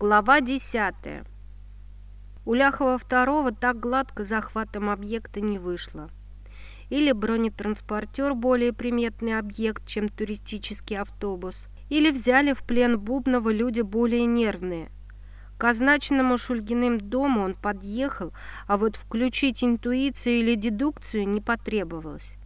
Глава 10. У Ляхова второго так гладко захватом объекта не вышло. Или бронетранспортер более приметный объект, чем туристический автобус, или взяли в плен Бубнова люди более нервные. К означенному Шульгиным дому он подъехал, а вот включить интуицию или дедукцию не потребовалось.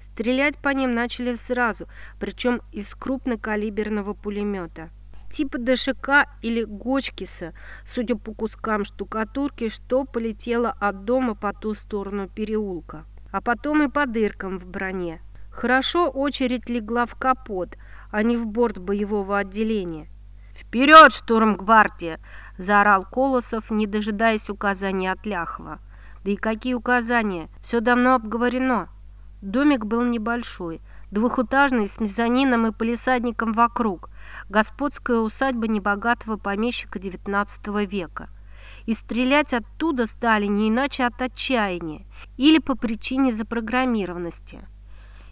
Стрелять по ним начали сразу, причем из крупнокалиберного пулемета – типа ДШК или Гочкиса, судя по кускам штукатурки, что полетело от дома по ту сторону переулка, а потом и по дыркам в броне. Хорошо очередь легла в капот, а не в борт боевого отделения. «Вперед, штурмгвардия!» – заорал Колосов, не дожидаясь указаний от Ляхова. «Да и какие указания? Все давно обговорено». Домик был небольшой, двухэтажный, с мезонином и полисадником вокруг господская усадьба небогатого помещика XIX века. И стрелять оттуда стали не иначе от отчаяния или по причине запрограммированности.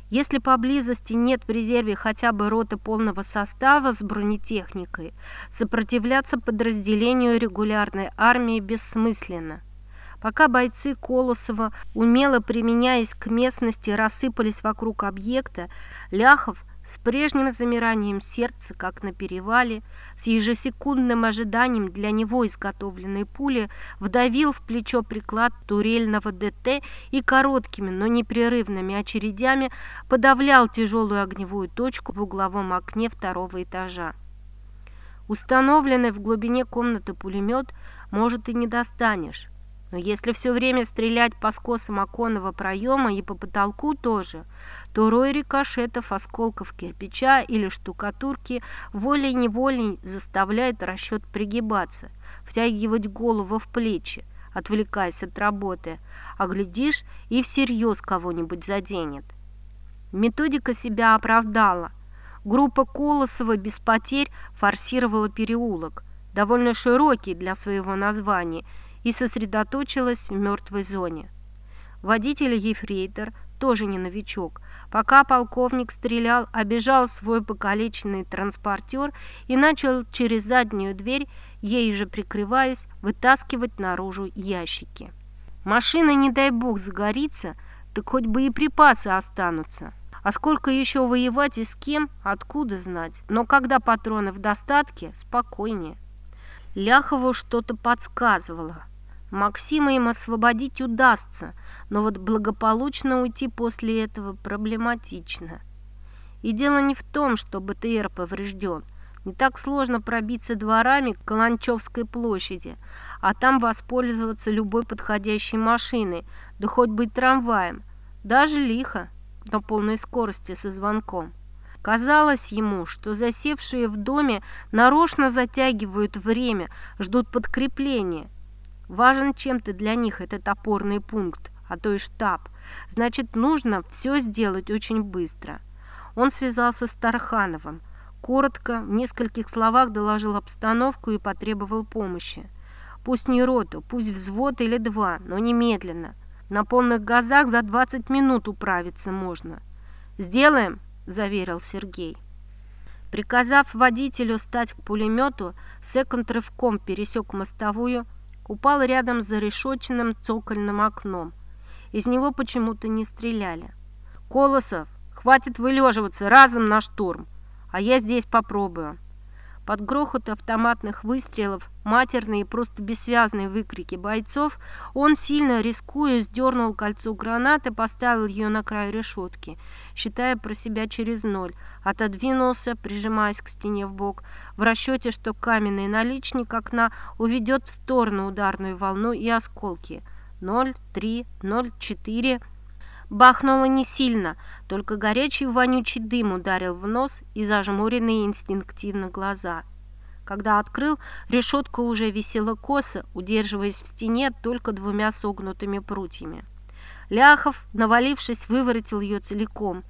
Если поблизости нет в резерве хотя бы роты полного состава с бронетехникой, сопротивляться подразделению регулярной армии бессмысленно. Пока бойцы Колосова, умело применяясь к местности, рассыпались вокруг объекта, Ляхов – с прежним замиранием сердца, как на перевале, с ежесекундным ожиданием для него изготовленной пули, вдавил в плечо приклад турельного ДТ и короткими, но непрерывными очередями подавлял тяжелую огневую точку в угловом окне второго этажа. Установленный в глубине комнаты пулемет, может, и не достанешь. Но если все время стрелять по скосам оконного проема и по потолку тоже, то рой рикошетов, осколков кирпича или штукатурки волей-неволей заставляет расчет пригибаться, втягивать голову в плечи, отвлекаясь от работы, а глядишь и всерьез кого-нибудь заденет. Методика себя оправдала. Группа Колосова без потерь форсировала переулок, довольно широкий для своего названия, и сосредоточилась в мертвой зоне. Водитель Ефрейтор, тоже не новичок, пока полковник стрелял, обежал свой покалеченный транспортер и начал через заднюю дверь, ей же прикрываясь, вытаскивать наружу ящики. Машина, не дай бог, загорится, так хоть бы и припасы останутся. А сколько еще воевать и с кем, откуда знать. Но когда патроны в достатке, спокойнее. Ляхову что-то подсказывало. Максима им освободить удастся, но вот благополучно уйти после этого проблематично. И дело не в том, что БТР поврежден. Не так сложно пробиться дворами к Каланчевской площади, а там воспользоваться любой подходящей машиной, да хоть быть трамваем. Даже лихо, на полной скорости со звонком. Казалось ему, что засевшие в доме нарочно затягивают время, ждут подкрепления – Важен чем-то для них этот опорный пункт, а то и штаб. Значит, нужно все сделать очень быстро. Он связался с Тархановым. Коротко, в нескольких словах доложил обстановку и потребовал помощи. Пусть не роту, пусть взвод или два, но немедленно. На полных газах за 20 минут управиться можно. «Сделаем», – заверил Сергей. Приказав водителю стать к пулемету, секунд рывком пересек мостовую, упал рядом с зарешоченным цокольным окном. Из него почему-то не стреляли. «Колосов, хватит вылеживаться разом на штурм, а я здесь попробую». Под грохот автоматных выстрелов, матерные и просто бессвязные выкрики бойцов, он, сильно рискуя, сдернул кольцо гранаты, поставил ее на край решетки, считая про себя через ноль, отодвинулся, прижимаясь к стене в бок, в расчете, что каменный наличник окна уведет в сторону ударную волну и осколки. Ноль, три, ноль, четыре... Бахнуло не сильно, только горячий вонючий дым ударил в нос и зажмуренные инстинктивно глаза. Когда открыл, решетка уже висела косо, удерживаясь в стене только двумя согнутыми прутьями. Ляхов, навалившись, выворотил ее целиком.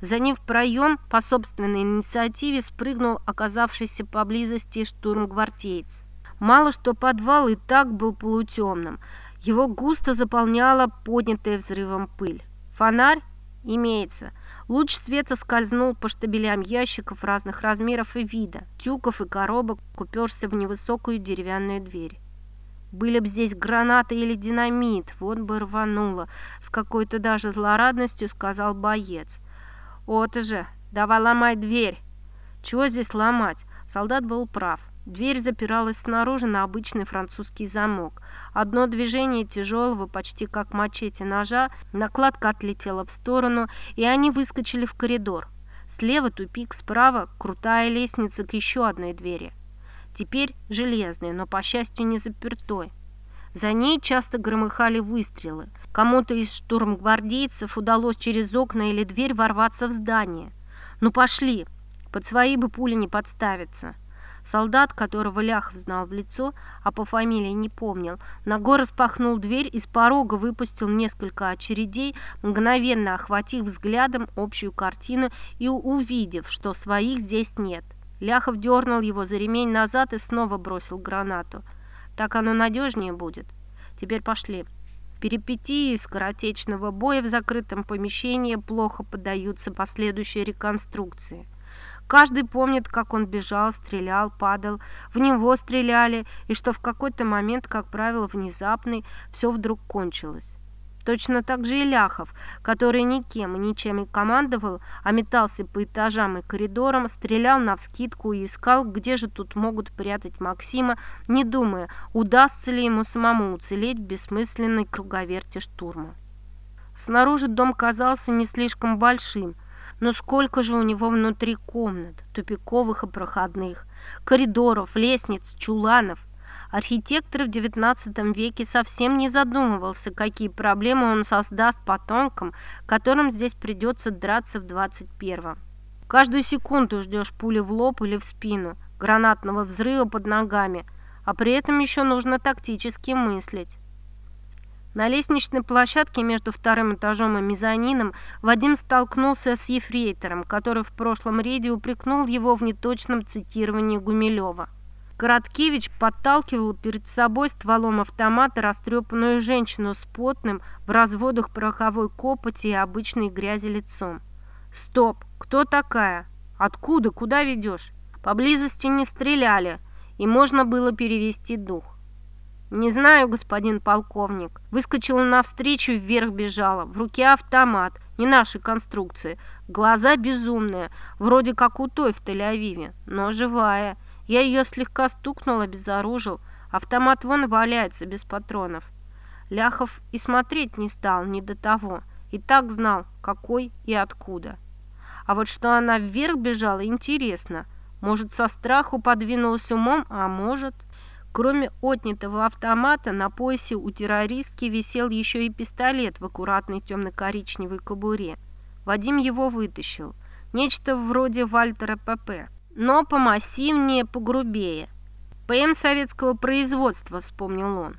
За ним в проем по собственной инициативе спрыгнул оказавшийся поблизости штурмгвардеец. Мало что подвал и так был полутемным. Его густо заполняла поднятая взрывом пыль. Фонарь? Имеется. Луч света скользнул по штабелям ящиков разных размеров и вида, тюков и коробок, уперся в невысокую деревянную дверь. Были б здесь гранаты или динамит, вот бы рвануло, с какой-то даже злорадностью сказал боец. Вот же, давай ломай дверь. Чего здесь ломать? Солдат был прав. Дверь запиралась снаружи на обычный французский замок. Одно движение тяжелого, почти как мачете ножа, накладка отлетела в сторону, и они выскочили в коридор. Слева тупик, справа крутая лестница к еще одной двери. Теперь железная, но, по счастью, не запертой. За ней часто громыхали выстрелы. Кому-то из штурмгвардейцев удалось через окна или дверь ворваться в здание. «Ну пошли! Под свои бы пули не подставиться!» Солдат, которого Ляхов знал в лицо, а по фамилии не помнил, ногой распахнул дверь и с порога выпустил несколько очередей, мгновенно охватив взглядом общую картину и увидев, что своих здесь нет. Ляхов дернул его за ремень назад и снова бросил гранату. Так оно надежнее будет. Теперь пошли. Перипетии скоротечного боя в закрытом помещении плохо поддаются последующей реконструкции. Каждый помнит, как он бежал, стрелял, падал, в него стреляли, и что в какой-то момент, как правило, внезапный, все вдруг кончилось. Точно так же и Ляхов, который никем и ничем не командовал, а метался по этажам и коридорам, стрелял навскидку и искал, где же тут могут прятать Максима, не думая, удастся ли ему самому уцелеть в бессмысленной круговерте штурма. Снаружи дом казался не слишком большим, но сколько же у него внутри комнат, тупиковых и проходных, коридоров, лестниц, чуланов. Архитектор в XIX веке совсем не задумывался, какие проблемы он создаст потомкам, которым здесь придется драться в 21-м. Каждую секунду ждешь пули в лоб или в спину, гранатного взрыва под ногами, а при этом еще нужно тактически мыслить. На лестничной площадке между вторым этажом и мезонином Вадим столкнулся с ефрейтором, который в прошлом рейде упрекнул его в неточном цитировании Гумилева. Короткевич подталкивал перед собой стволом автомата растрепанную женщину с потным в разводах пороховой копоти и обычной грязи лицом. «Стоп! Кто такая? Откуда? Куда ведешь?» Поблизости не стреляли, и можно было перевести дух. «Не знаю, господин полковник». Выскочила навстречу, вверх бежала. В руке автомат, не нашей конструкции. Глаза безумные, вроде как у той в Тель-Авиве, но живая. Я ее слегка стукнул, обезоружил. Автомат вон валяется, без патронов. Ляхов и смотреть не стал, не до того. И так знал, какой и откуда. А вот что она вверх бежала, интересно. Может, со страху подвинулась умом, а может... Кроме отнятого автомата, на поясе у террористки висел еще и пистолет в аккуратной темно-коричневой кобуре. Вадим его вытащил. Нечто вроде Вальтера ПП, но помассивнее, погрубее. ПМ советского производства, вспомнил он.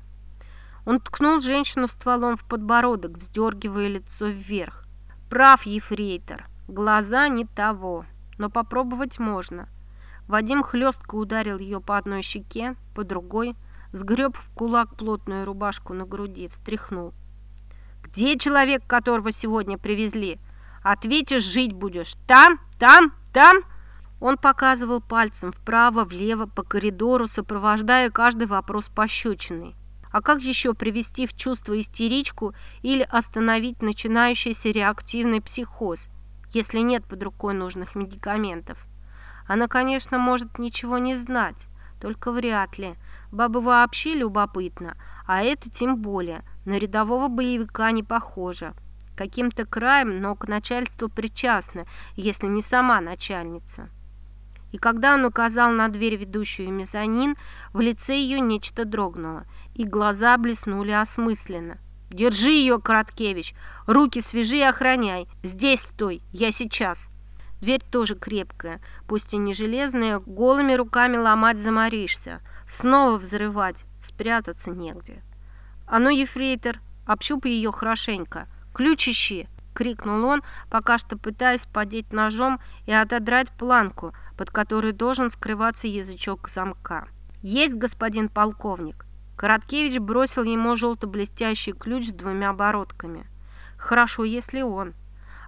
Он ткнул женщину стволом в подбородок, вздергивая лицо вверх. Прав, ефрейтор, глаза не того, но попробовать можно. Вадим хлестко ударил ее по одной щеке, по другой, сгреб в кулак плотную рубашку на груди, встряхнул. «Где человек, которого сегодня привезли? Ответишь, жить будешь. Там, там, там!» Он показывал пальцем вправо, влево, по коридору, сопровождая каждый вопрос пощечиной. А как еще привести в чувство истеричку или остановить начинающийся реактивный психоз, если нет под рукой нужных медикаментов? Она, конечно, может ничего не знать, только вряд ли. Баба вообще любопытна, а это тем более. На рядового боевика не похоже. Каким-то краем, но к начальству причастна, если не сама начальница. И когда он указал на дверь, ведущую в мезонин, в лице ее нечто дрогнуло, и глаза блеснули осмысленно. «Держи ее, Короткевич! Руки свяжи и охраняй! Здесь стой! Я сейчас!» Дверь тоже крепкая, пусть и не железная, голыми руками ломать заморишься. Снова взрывать, спрятаться негде. «А ну, ефрейтор, общупай ее хорошенько! Ключ ищи!» — крикнул он, пока что пытаясь подеть ножом и отодрать планку, под которой должен скрываться язычок замка. «Есть, господин полковник!» Короткевич бросил ему желто-блестящий ключ с двумя оборотками. «Хорошо, если он!»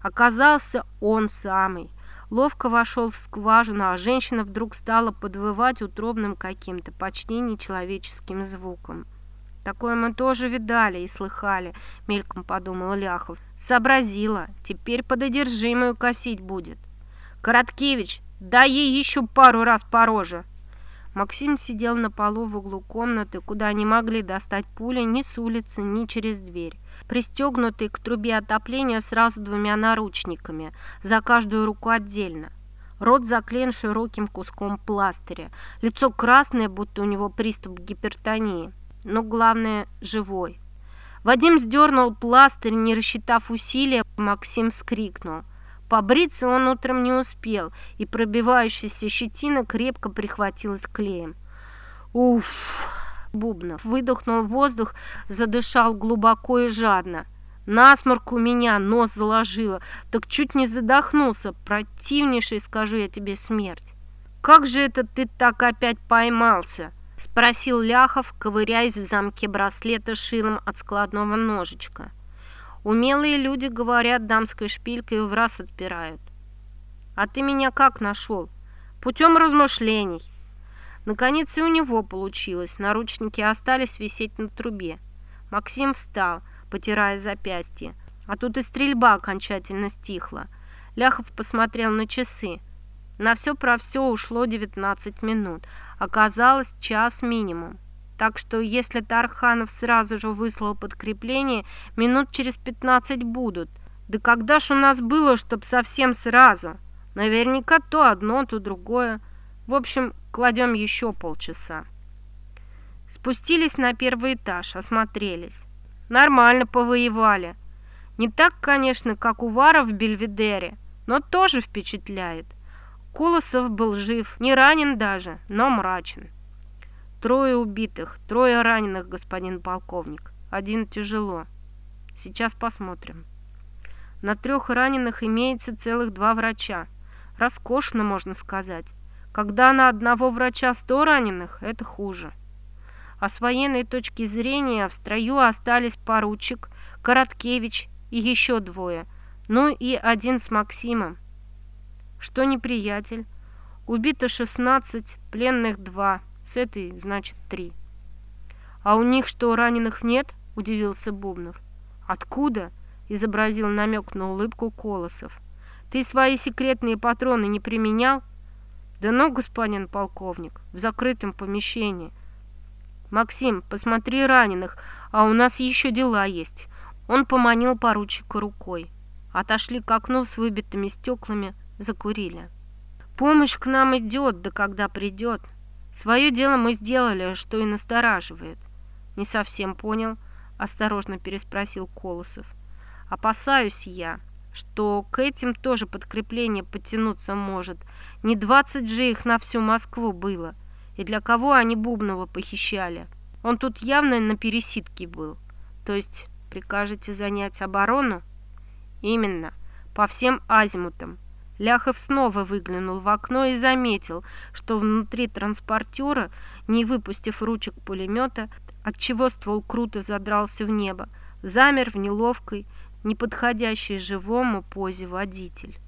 Оказался он самый. Ловко вошел в скважину, а женщина вдруг стала подвывать утробным каким-то, почти нечеловеческим звуком. Такое мы тоже видали и слыхали, мельком подумал Ляхов. Сообразила, теперь пододержимую косить будет. Короткевич, дай ей еще пару раз по роже. Максим сидел на полу в углу комнаты, куда не могли достать пули ни с улицы, ни через дверь. Пристегнутый к трубе отопления сразу двумя наручниками, за каждую руку отдельно. Рот заклеен широким куском пластыря. Лицо красное, будто у него приступ гипертонии. Но главное, живой. Вадим сдернул пластырь, не рассчитав усилия, Максим вскрикнул – Побриться он утром не успел, и пробивающаяся щетина крепко прихватилась клеем. Уф! Бубнов выдохнул воздух, задышал глубоко и жадно. Насморк у меня, нос заложило, так чуть не задохнулся. Противнейший, скажу я тебе, смерть. «Как же это ты так опять поймался?» — спросил Ляхов, ковыряясь в замке браслета шилом от складного ножичка. Умелые люди, говорят, дамской шпилькой в раз отпирают. А ты меня как нашел? Путем размышлений. Наконец и у него получилось. Наручники остались висеть на трубе. Максим встал, потирая запястье. А тут и стрельба окончательно стихла. Ляхов посмотрел на часы. На все про все ушло 19 минут. Оказалось, час минимум. Так что если Тарханов сразу же выслал подкрепление, минут через пятнадцать будут. Да когда ж у нас было, чтоб совсем сразу? Наверняка то одно, то другое. В общем, кладем еще полчаса. Спустились на первый этаж, осмотрелись. Нормально повоевали. Не так, конечно, как у Вара в Бельведере, но тоже впечатляет. Колосов был жив, не ранен даже, но мрачен. Трое убитых, трое раненых, господин полковник. Один тяжело. Сейчас посмотрим. На трех раненых имеется целых два врача. Роскошно, можно сказать. Когда на одного врача сто раненых, это хуже. А с военной точки зрения в строю остались поручик, Короткевич и еще двое. Ну и один с Максимом. Что неприятель? Убито 16, пленных два. С этой, значит, три. А у них что, раненых нет? Удивился Бубнов. Откуда? Изобразил намек на улыбку Колосов. Ты свои секретные патроны не применял? Да ну, господин полковник, в закрытом помещении. Максим, посмотри раненых, а у нас еще дела есть. Он поманил поручика рукой. Отошли к окну с выбитыми стеклами, закурили. Помощь к нам идет, да когда придет, Свое дело мы сделали, что и настораживает. Не совсем понял, осторожно переспросил Колосов. Опасаюсь я, что к этим тоже подкрепление подтянуться может. Не двадцать же их на всю Москву было. И для кого они Бубнова похищали? Он тут явно на пересидке был. То есть прикажете занять оборону? Именно, по всем азимутам. Ляхов снова выглянул в окно и заметил, что внутри транспортера, не выпустив ручек пулемета, отчего ствол круто задрался в небо, замер в неловкой, неподходящей живому позе водитель.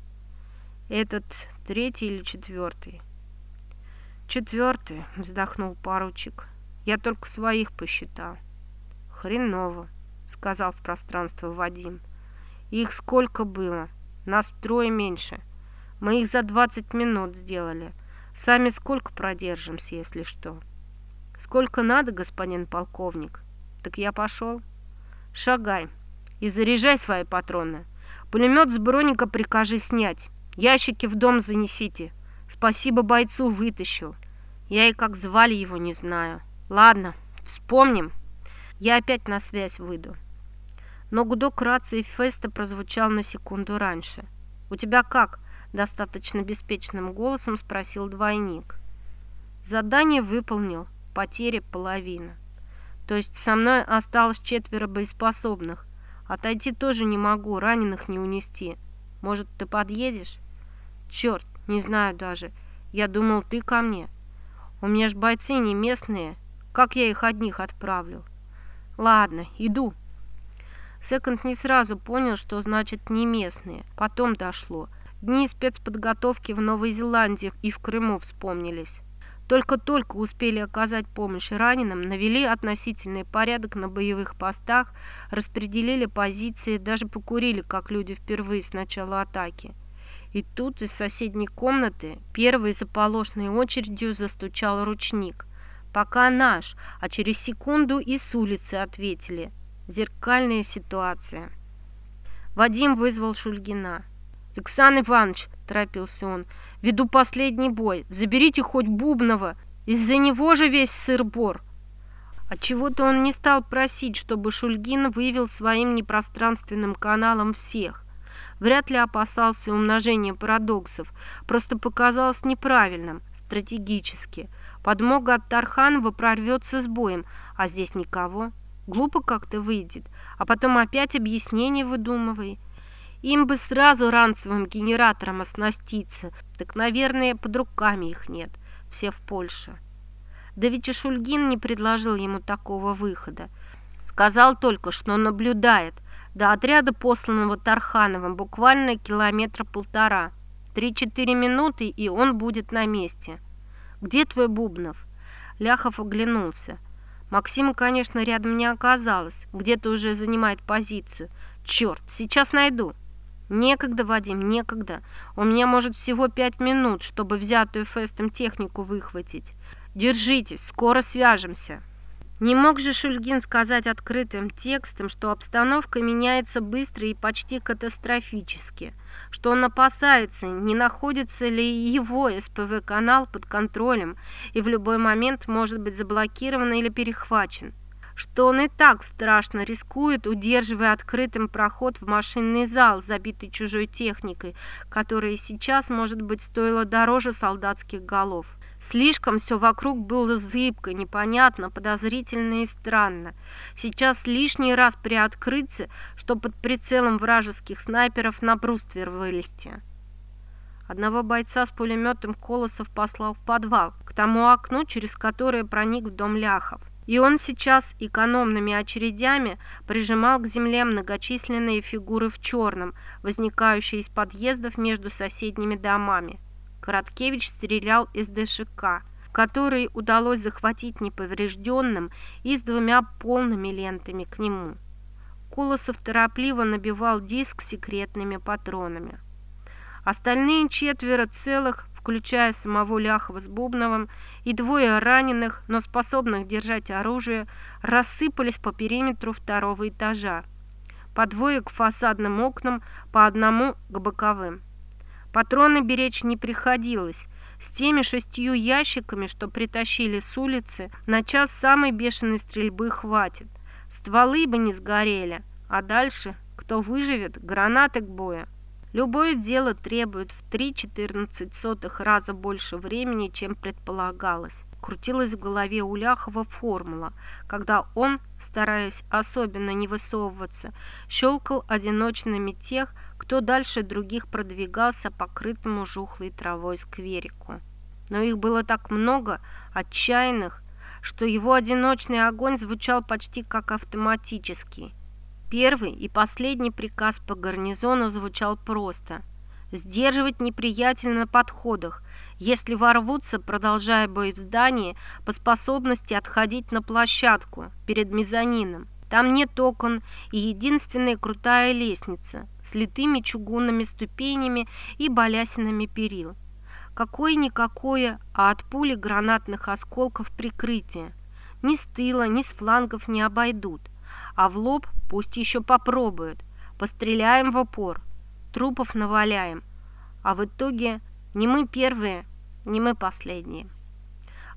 Этот третий или четвертый? Четвертый, вздохнул поручик. Я только своих посчитал. Хреново, сказал в пространство Вадим. Их сколько было? Нас трое меньше. — мы их за 20 минут сделали. Сами сколько продержимся, если что? Сколько надо, господин полковник? Так я пошел. Шагай и заряжай свои патроны. Пулемет с броника прикажи снять. Ящики в дом занесите. Спасибо бойцу вытащил. Я и как звали его не знаю. Ладно, вспомним. Я опять на связь выйду. Но гудок рации Феста прозвучал на секунду раньше. «У тебя как?» Достаточно беспечным голосом спросил двойник. Задание выполнил, потери половина. То есть со мной осталось четверо боеспособных. Отойти тоже не могу, раненых не унести. Может, ты подъедешь? Черт, не знаю даже. Я думал, ты ко мне. У меня ж бойцы не местные. Как я их одних отправлю? Ладно, иду. Секонд не сразу понял, что значит «не местные». Потом дошло. Дни спецподготовки в Новой Зеландии и в Крыму вспомнились. Только-только успели оказать помощь раненым, навели относительный порядок на боевых постах, распределили позиции, даже покурили, как люди впервые с начала атаки. И тут из соседней комнаты первой заполошной очередью застучал ручник. Пока наш, а через секунду и с улицы ответили. Зеркальная ситуация. Вадим вызвал Шульгина. «Александр Иванович», – торопился он, – «веду последний бой. Заберите хоть Бубнова. Из-за него же весь сыр-бор». Отчего-то он не стал просить, чтобы Шульгин вывел своим непространственным каналом всех. Вряд ли опасался умножения парадоксов, просто показалось неправильным, стратегически. Подмога от Тарханова прорвется с боем, а здесь никого. Глупо как-то выйдет, а потом опять объяснение выдумывай. Им бы сразу ранцевым генератором оснаститься, так, наверное, под руками их нет, все в Польше. Да ведь и Шульгин не предложил ему такого выхода. Сказал только, что наблюдает. До отряда, посланного Тархановым, буквально километра полтора. Три-четыре минуты, и он будет на месте. «Где твой Бубнов?» Ляхов оглянулся. Максима, конечно, рядом не оказалось. Где-то уже занимает позицию. Черт, сейчас найду. Некогда, Вадим, некогда. У меня может всего пять минут, чтобы взятую Фестом технику выхватить. Держитесь, скоро свяжемся. Не мог же Шульгин сказать открытым текстом, что обстановка меняется быстро и почти катастрофически, что он опасается, не находится ли его СПВ-канал под контролем и в любой момент может быть заблокирован или перехвачен, что он и так страшно рискует, удерживая открытым проход в машинный зал, забитый чужой техникой, которая сейчас, может быть, стоила дороже солдатских голов. Слишком все вокруг было зыбко, непонятно, подозрительно и странно. Сейчас лишний раз приоткрыться, что под прицелом вражеских снайперов на бруствер вылезти. Одного бойца с пулеметом Колосов послал в подвал, к тому окну, через которое проник в дом Ляхов. И он сейчас экономными очередями прижимал к земле многочисленные фигуры в черном, возникающие из подъездов между соседними домами. Короткевич стрелял из ДШК, который удалось захватить неповрежденным и с двумя полными лентами к нему. Колосов торопливо набивал диск секретными патронами. Остальные четверо целых, включая самого Ляхова с Бубновым, и двое раненых, но способных держать оружие, рассыпались по периметру второго этажа. По двое к фасадным окнам, по одному к боковым. Патроны беречь не приходилось. С теми шестью ящиками, что притащили с улицы, на час самой бешеной стрельбы хватит. Стволы бы не сгорели, а дальше, кто выживет, гранаты к бою. Любое дело требует в 3,14 раза больше времени, чем предполагалось. Крутилась в голове у Ляхова формула, когда он, стараясь особенно не высовываться, щелкал одиночными тех, кто дальше других продвигался покрытому жухлой травой скверику. Но их было так много, отчаянных, что его одиночный огонь звучал почти как автоматический. Первый и последний приказ по гарнизону звучал просто – сдерживать неприятеля на подходах, если ворвутся, продолжая бой в здании, по способности отходить на площадку перед мезонином. Там нет окон и единственная крутая лестница с литыми чугунными ступенями и балясинами перил. Какое-никакое, а от пули гранатных осколков прикрытие. Ни с тыла, ни с флангов не обойдут. А в лоб пусть еще попробуют. Постреляем в упор. Трупов наваляем. А в итоге не мы первые, не мы последние.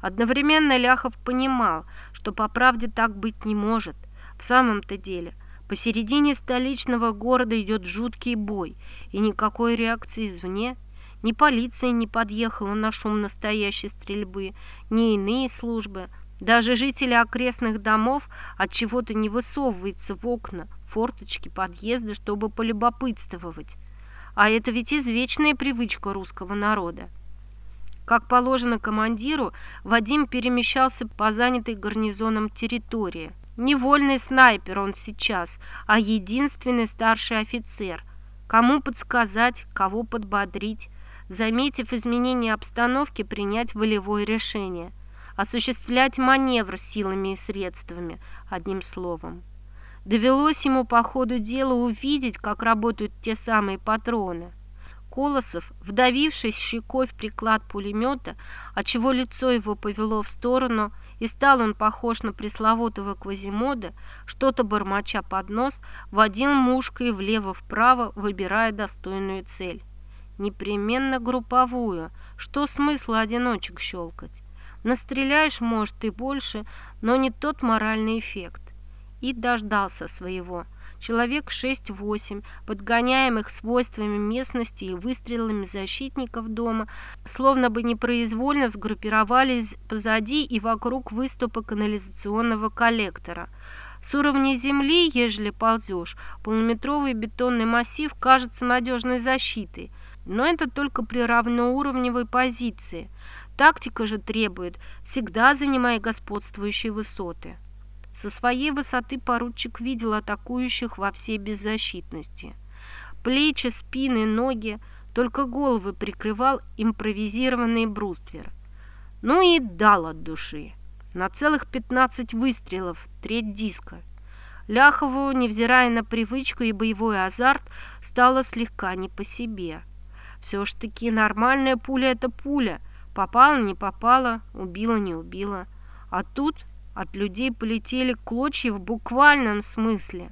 Одновременно Ляхов понимал, что по правде так быть не может – в самом-то деле, посередине столичного города идет жуткий бой, и никакой реакции извне. Ни полиция не подъехала на шум настоящей стрельбы, ни иные службы. Даже жители окрестных домов от чего-то не высовываются в окна, форточки, подъезды, чтобы полюбопытствовать. А это ведь извечная привычка русского народа. Как положено командиру, Вадим перемещался по занятой гарнизоном территории – Невольный снайпер он сейчас, а единственный старший офицер. Кому подсказать, кого подбодрить, заметив изменение обстановки, принять волевое решение, осуществлять маневр силами и средствами, одним словом. Довелось ему по ходу дела увидеть, как работают те самые патроны – Колосов, вдавившись щекой в приклад пулемета, отчего лицо его повело в сторону, и стал он похож на пресловутого Квазимода, что-то бормоча под нос, водил мушкой влево-вправо, выбирая достойную цель. Непременно групповую, что смысла одиночек щелкать? Настреляешь, может, и больше, но не тот моральный эффект. И дождался своего – человек 6-8, подгоняемых свойствами местности и выстрелами защитников дома, словно бы непроизвольно сгруппировались позади и вокруг выступа канализационного коллектора. С уровня земли, ежели ползешь, полуметровый бетонный массив кажется надежной защитой, но это только при равноуровневой позиции. Тактика же требует всегда занимая господствующие высоты. Со своей высоты поручик видел атакующих во всей беззащитности. Плечи, спины, ноги, только головы прикрывал импровизированный бруствер. Ну и дал от души. На целых 15 выстрелов, треть диска. Ляхову, невзирая на привычку и боевой азарт, стало слегка не по себе. Все ж таки нормальная пуля – это пуля. Попала, не попала, убила, не убила. А тут от людей полетели клочья в буквальном смысле.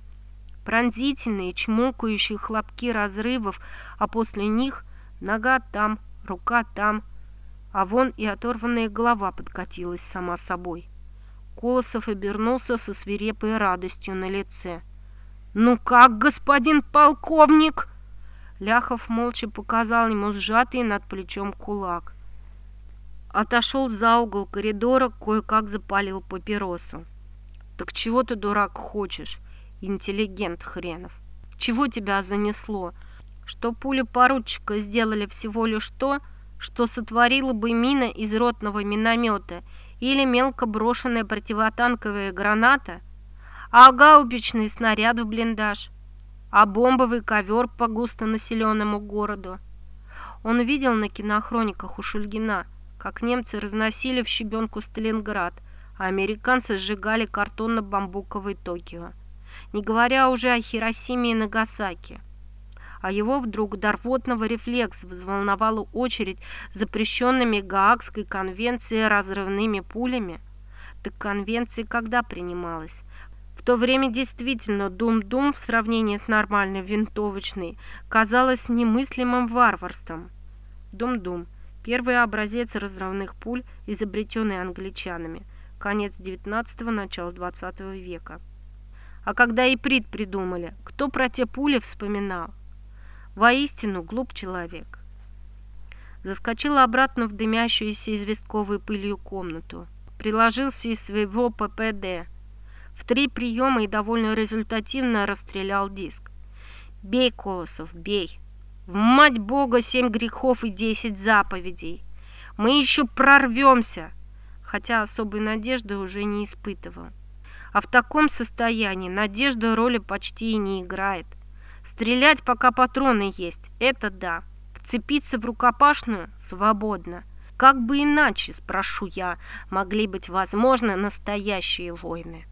Пронзительные, чмокающие хлопки разрывов, а после них нога там, рука там, а вон и оторванная голова подкатилась сама собой. Колосов обернулся со свирепой радостью на лице. «Ну как, господин полковник?» Ляхов молча показал ему сжатый над плечом кулак отошел за угол коридора, кое-как запалил папиросу. «Так чего ты, дурак, хочешь, интеллигент хренов? Чего тебя занесло? Что пули поручика сделали всего лишь то, что сотворила бы мина из ротного миномета или мелко брошенная противотанковая граната, а гаубичный снаряд в блиндаж, а бомбовый ковер по густонаселенному городу. Он видел на кинохрониках у Шульгина – как немцы разносили в щебенку Сталинград, а американцы сжигали картонно-бамбуковый Токио. Не говоря уже о Хиросиме и Нагасаки. А его вдруг до рвотного рефлекса взволновала очередь запрещенными Гаагской конвенцией разрывными пулями. Так конвенция когда принималась? В то время действительно Дум-Дум в сравнении с нормальной винтовочной казалось немыслимым варварством. Дум-Дум – Первый образец разрывных пуль, изобретенный англичанами. Конец 19-го, начало 20 века. А когда и прит придумали, кто про те пули вспоминал? Воистину, глуп человек. Заскочил обратно в дымящуюся известковой пылью комнату. Приложился из своего ППД. В три приема и довольно результативно расстрелял диск. «Бей, Колосов, бей!» В мать Бога семь грехов и десять заповедей. Мы еще прорвемся, хотя особой надежды уже не испытывал. А в таком состоянии надежда роли почти и не играет. Стрелять, пока патроны есть, это да. Вцепиться в рукопашную – свободно. Как бы иначе, спрошу я, могли быть возможны настоящие войны?